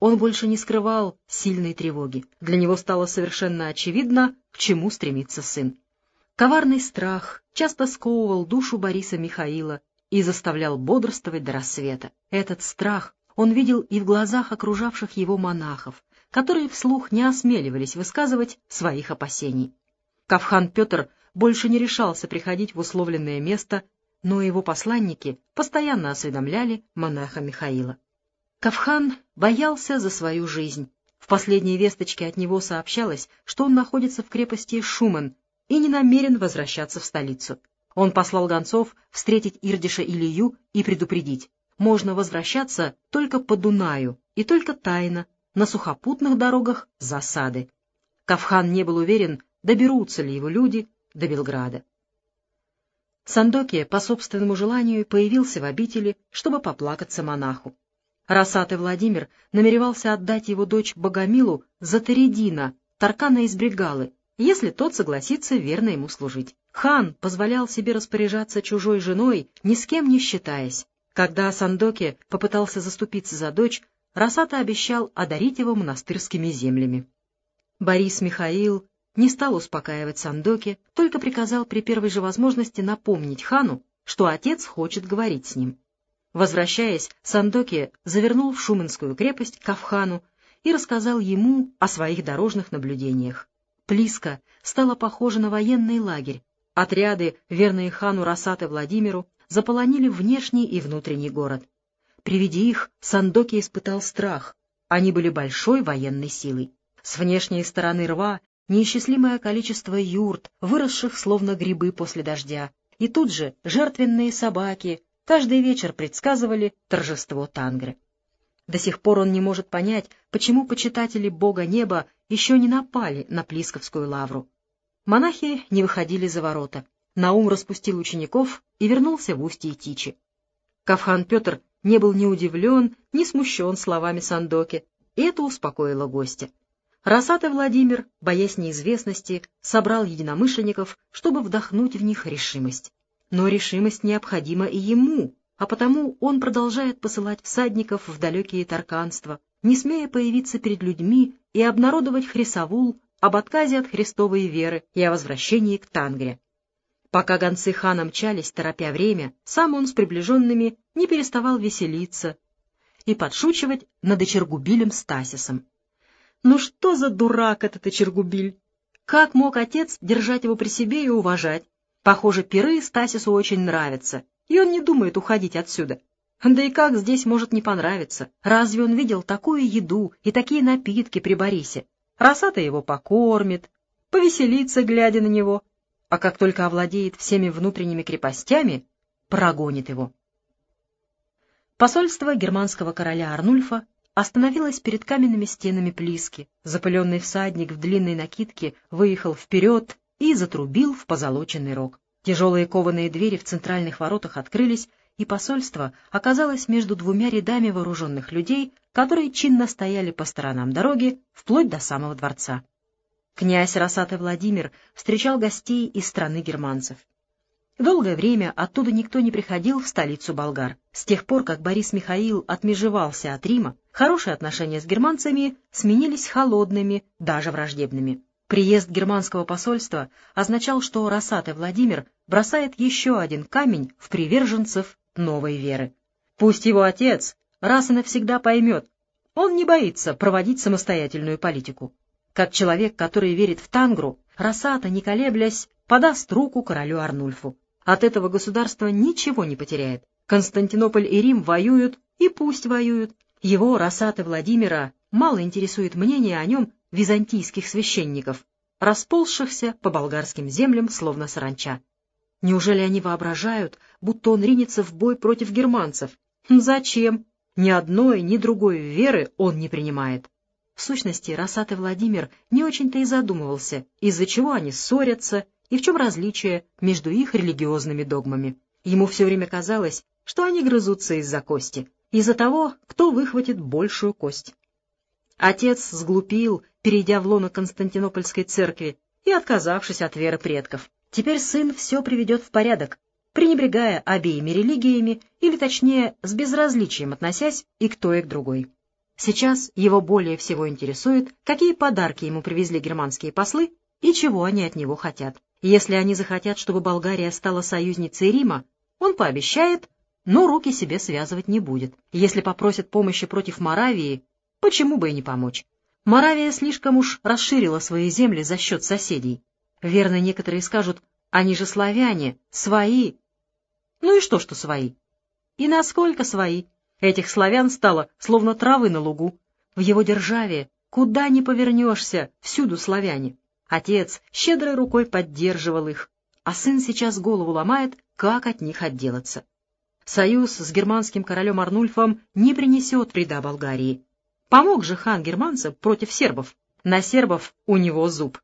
он больше не скрывал сильной тревоги. Для него стало совершенно очевидно, к чему стремится сын. Коварный страх часто сковывал душу Бориса Михаила и заставлял бодрствовать до рассвета. Этот страх он видел и в глазах окружавших его монахов, которые вслух не осмеливались высказывать своих опасений. Кавхан Петр больше не решался приходить в условленное место, но его посланники постоянно осведомляли монаха Михаила. Кавхан боялся за свою жизнь. В последней весточке от него сообщалось, что он находится в крепости Шуман и не намерен возвращаться в столицу. Он послал гонцов встретить Ирдиша Илью и предупредить. Можно возвращаться только по Дунаю и только тайно, на сухопутных дорогах засады. Кавхан не был уверен, доберутся ли его люди до Белграда. Сандокия по собственному желанию появился в обители, чтобы поплакаться монаху. Росатый Владимир намеревался отдать его дочь Богомилу за Таридина, Таркана из Бригалы, если тот согласится верно ему служить. Хан позволял себе распоряжаться чужой женой, ни с кем не считаясь. Когда Сандоке попытался заступиться за дочь, Росата обещал одарить его монастырскими землями. Борис Михаил не стал успокаивать Сандоке, только приказал при первой же возможности напомнить хану, что отец хочет говорить с ним. Возвращаясь, Сандоки завернул в Шуменскую крепость к Афхану и рассказал ему о своих дорожных наблюдениях. Плиска стала похожа на военный лагерь. Отряды, верные хану Росаты Владимиру, заполонили внешний и внутренний город. При виде их Сандоки испытал страх. Они были большой военной силой. С внешней стороны рва неисчислимое количество юрт, выросших словно грибы после дождя, и тут же жертвенные собаки, каждый вечер предсказывали торжество Тангры. До сих пор он не может понять, почему почитатели бога неба еще не напали на Плисковскую лавру. Монахи не выходили за ворота. Наум распустил учеников и вернулся в устье Тичи. Кавхан Петр не был ни удивлен, ни смущен словами Сандоки, и это успокоило гостя. Росатый Владимир, боясь неизвестности, собрал единомышленников, чтобы вдохнуть в них решимость. Но решимость необходима и ему, а потому он продолжает посылать всадников в далекие тарканства, не смея появиться перед людьми и обнародовать Хрисовул об отказе от христовой веры и о возвращении к Тангре. Пока гонцы хана мчались, торопя время, сам он с приближенными не переставал веселиться и подшучивать над Эчергубилем Стасисом. Ну что за дурак этот Эчергубиль? Как мог отец держать его при себе и уважать? Похоже, пиры Стасису очень нравятся, и он не думает уходить отсюда. Да и как здесь может не понравиться? Разве он видел такую еду и такие напитки при Борисе? Росата его покормит, повеселится, глядя на него, а как только овладеет всеми внутренними крепостями, прогонит его. Посольство германского короля Арнульфа остановилось перед каменными стенами Плиски. Запыленный всадник в длинной накидке выехал вперед и затрубил в позолоченный рог. Тяжелые кованые двери в центральных воротах открылись, и посольство оказалось между двумя рядами вооруженных людей, которые чинно стояли по сторонам дороги вплоть до самого дворца. Князь Росатый Владимир встречал гостей из страны германцев. Долгое время оттуда никто не приходил в столицу болгар. С тех пор, как Борис Михаил отмежевался от Рима, хорошие отношения с германцами сменились холодными, даже враждебными. Приезд германского посольства означал, что Росатый Владимир бросает еще один камень в приверженцев новой веры. Пусть его отец раз и навсегда поймет, он не боится проводить самостоятельную политику. Как человек, который верит в Тангру, Росата, не колеблясь, подаст руку королю Арнульфу. От этого государство ничего не потеряет. Константинополь и Рим воюют, и пусть воюют. Его, Росаты Владимира, мало интересует мнение о нем византийских священников, расползшихся по болгарским землям, словно саранча. Неужели они воображают, будто он ринется в бой против германцев? Зачем? Ни одной, ни другой веры он не принимает. В сущности, Росатый Владимир не очень-то и задумывался, из-за чего они ссорятся и в чем различие между их религиозными догмами. Ему все время казалось, что они грызутся из-за кости, из-за того, кто выхватит большую кость. Отец сглупил, перейдя в лоно Константинопольской церкви и отказавшись от веры предков. Теперь сын все приведет в порядок, пренебрегая обеими религиями, или точнее, с безразличием относясь и к той, и к другой. Сейчас его более всего интересует, какие подарки ему привезли германские послы и чего они от него хотят. Если они захотят, чтобы Болгария стала союзницей Рима, он пообещает, но руки себе связывать не будет. Если попросят помощи против Моравии, почему бы и не помочь? Моравия слишком уж расширила свои земли за счет соседей. Верно, некоторые скажут, они же славяне, свои. Ну и что, что свои? И насколько свои? Этих славян стало словно травы на лугу. В его державе, куда ни повернешься, всюду славяне. Отец щедрой рукой поддерживал их, а сын сейчас голову ломает, как от них отделаться. Союз с германским королем Арнульфом не принесет вреда Болгарии. Помог же хан германцам против сербов. На сербов у него зуб.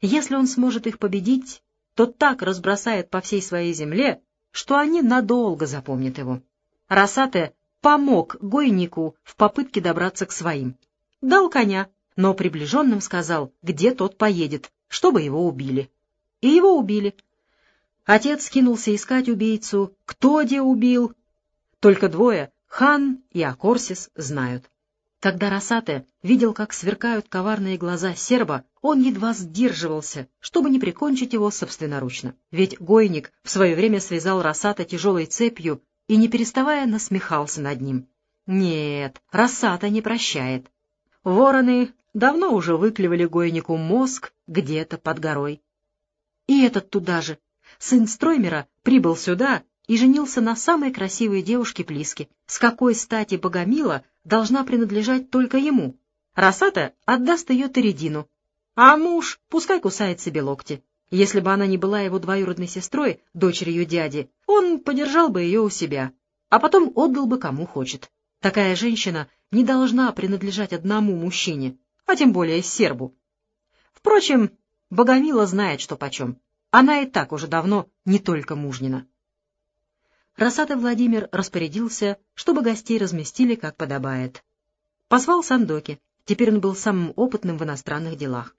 Если он сможет их победить, то так разбросает по всей своей земле, что они надолго запомнят его. Росате помог Гойнику в попытке добраться к своим. Дал коня, но приближенным сказал, где тот поедет, чтобы его убили. И его убили. Отец кинулся искать убийцу, кто где убил. Только двое, хан и Акорсис, знают. Когда Росате видел, как сверкают коварные глаза серба, он едва сдерживался, чтобы не прикончить его собственноручно. Ведь Гойник в свое время связал Росата тяжелой цепью и, не переставая, насмехался над ним. Нет, Рассата не прощает. Вороны давно уже выклевали гойнику мозг где-то под горой. И этот туда же. Сын Строймера прибыл сюда и женился на самой красивой девушке Плиске. С какой стати Богомила должна принадлежать только ему? Рассата отдаст ее Тередину, а муж пускай кусает себе локти. Если бы она не была его двоюродной сестрой, дочерью дяди, он подержал бы ее у себя, а потом отдал бы кому хочет. Такая женщина не должна принадлежать одному мужчине, а тем более сербу. Впрочем, Богомила знает, что почем. Она и так уже давно не только мужнина. Росатый Владимир распорядился, чтобы гостей разместили, как подобает. Позвал Сандоки. Теперь он был самым опытным в иностранных делах.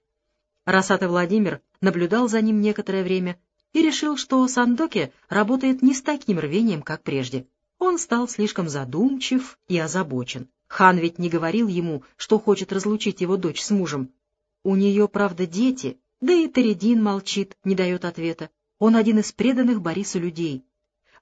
Росатый Владимир наблюдал за ним некоторое время и решил, что Сандоке работает не с таким рвением, как прежде. Он стал слишком задумчив и озабочен. Хан ведь не говорил ему, что хочет разлучить его дочь с мужем. У нее, правда, дети, да и Тередин молчит, не дает ответа. Он один из преданных Борису людей.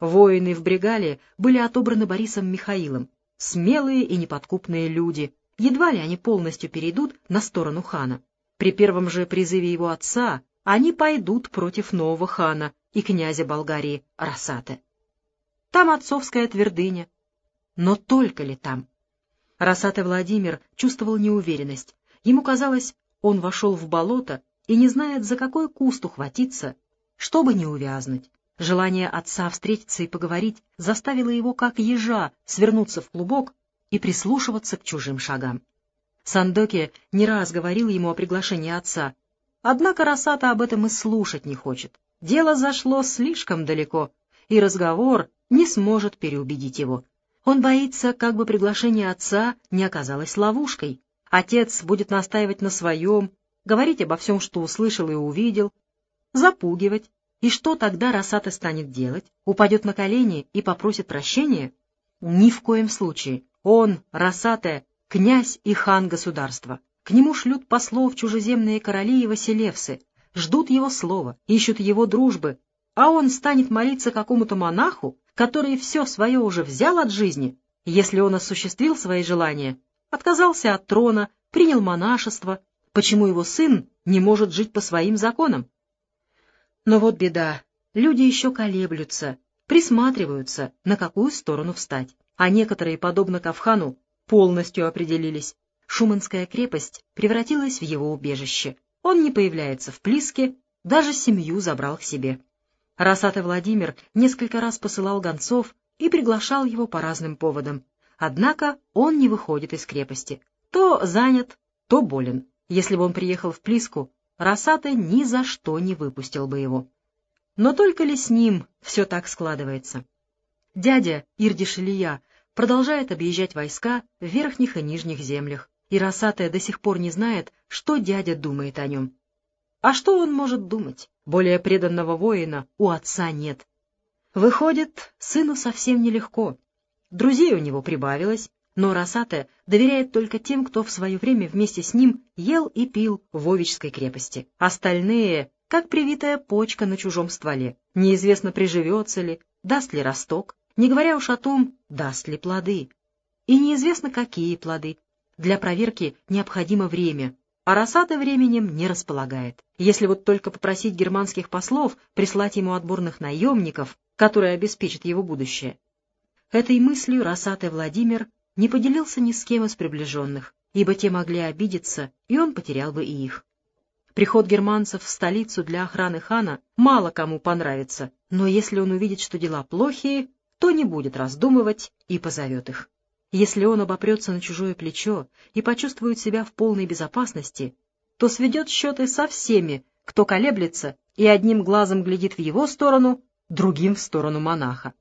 Воины в Бригале были отобраны Борисом Михаилом. Смелые и неподкупные люди. Едва ли они полностью перейдут на сторону хана. При первом же призыве его отца они пойдут против нового хана и князя Болгарии Росаты. Там отцовская твердыня. Но только ли там? Росатый Владимир чувствовал неуверенность. Ему казалось, он вошел в болото и не знает, за какой куст ухватиться, чтобы не увязнуть. Желание отца встретиться и поговорить заставило его, как ежа, свернуться в клубок и прислушиваться к чужим шагам. Сандоки не раз говорил ему о приглашении отца, однако Росата об этом и слушать не хочет. Дело зашло слишком далеко, и разговор не сможет переубедить его. Он боится, как бы приглашение отца не оказалось ловушкой. Отец будет настаивать на своем, говорить обо всем, что услышал и увидел, запугивать. И что тогда Росата станет делать? Упадет на колени и попросит прощения? Ни в коем случае. Он, Росата, князь и хан государства. К нему шлют послов чужеземные короли и василевсы, ждут его слова, ищут его дружбы, а он станет молиться какому-то монаху, который все свое уже взял от жизни, если он осуществил свои желания, отказался от трона, принял монашество, почему его сын не может жить по своим законам? Но вот беда, люди еще колеблются, присматриваются, на какую сторону встать, а некоторые, подобно Кавхану, полностью определились. Шуманская крепость превратилась в его убежище. Он не появляется в Плиске, даже семью забрал к себе. Росатый Владимир несколько раз посылал гонцов и приглашал его по разным поводам. Однако он не выходит из крепости. То занят, то болен. Если бы он приехал в Плиску, Росата ни за что не выпустил бы его. Но только ли с ним все так складывается? Дядя Ирдиш продолжает объезжать войска в верхних и нижних землях, и Росатая до сих пор не знает, что дядя думает о нем. А что он может думать? Более преданного воина у отца нет. Выходит, сыну совсем нелегко. Друзей у него прибавилось, Но Росате доверяет только тем, кто в свое время вместе с ним ел и пил в Овичской крепости. Остальные — как привитая почка на чужом стволе. Неизвестно, приживется ли, даст ли росток, не говоря уж о том, даст ли плоды. И неизвестно, какие плоды. Для проверки необходимо время, а Росата временем не располагает. Если вот только попросить германских послов прислать ему отборных наемников, которые обеспечат его будущее. Этой мыслью Росатый Владимир не поделился ни с кем из приближенных, ибо те могли обидеться, и он потерял бы и их. Приход германцев в столицу для охраны хана мало кому понравится, но если он увидит, что дела плохие, то не будет раздумывать и позовет их. Если он обопрется на чужое плечо и почувствует себя в полной безопасности, то сведет счеты со всеми, кто колеблется и одним глазом глядит в его сторону, другим в сторону монаха.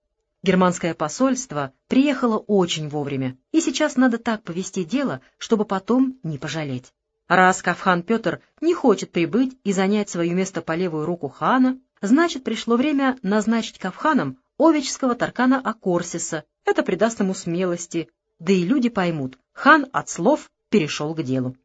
Германское посольство приехало очень вовремя, и сейчас надо так повести дело, чтобы потом не пожалеть. Раз Кавхан Петр не хочет прибыть и занять свое место по левую руку хана, значит, пришло время назначить Кавханом овечского Таркана Акорсиса. Это придаст ему смелости, да и люди поймут, хан от слов перешел к делу.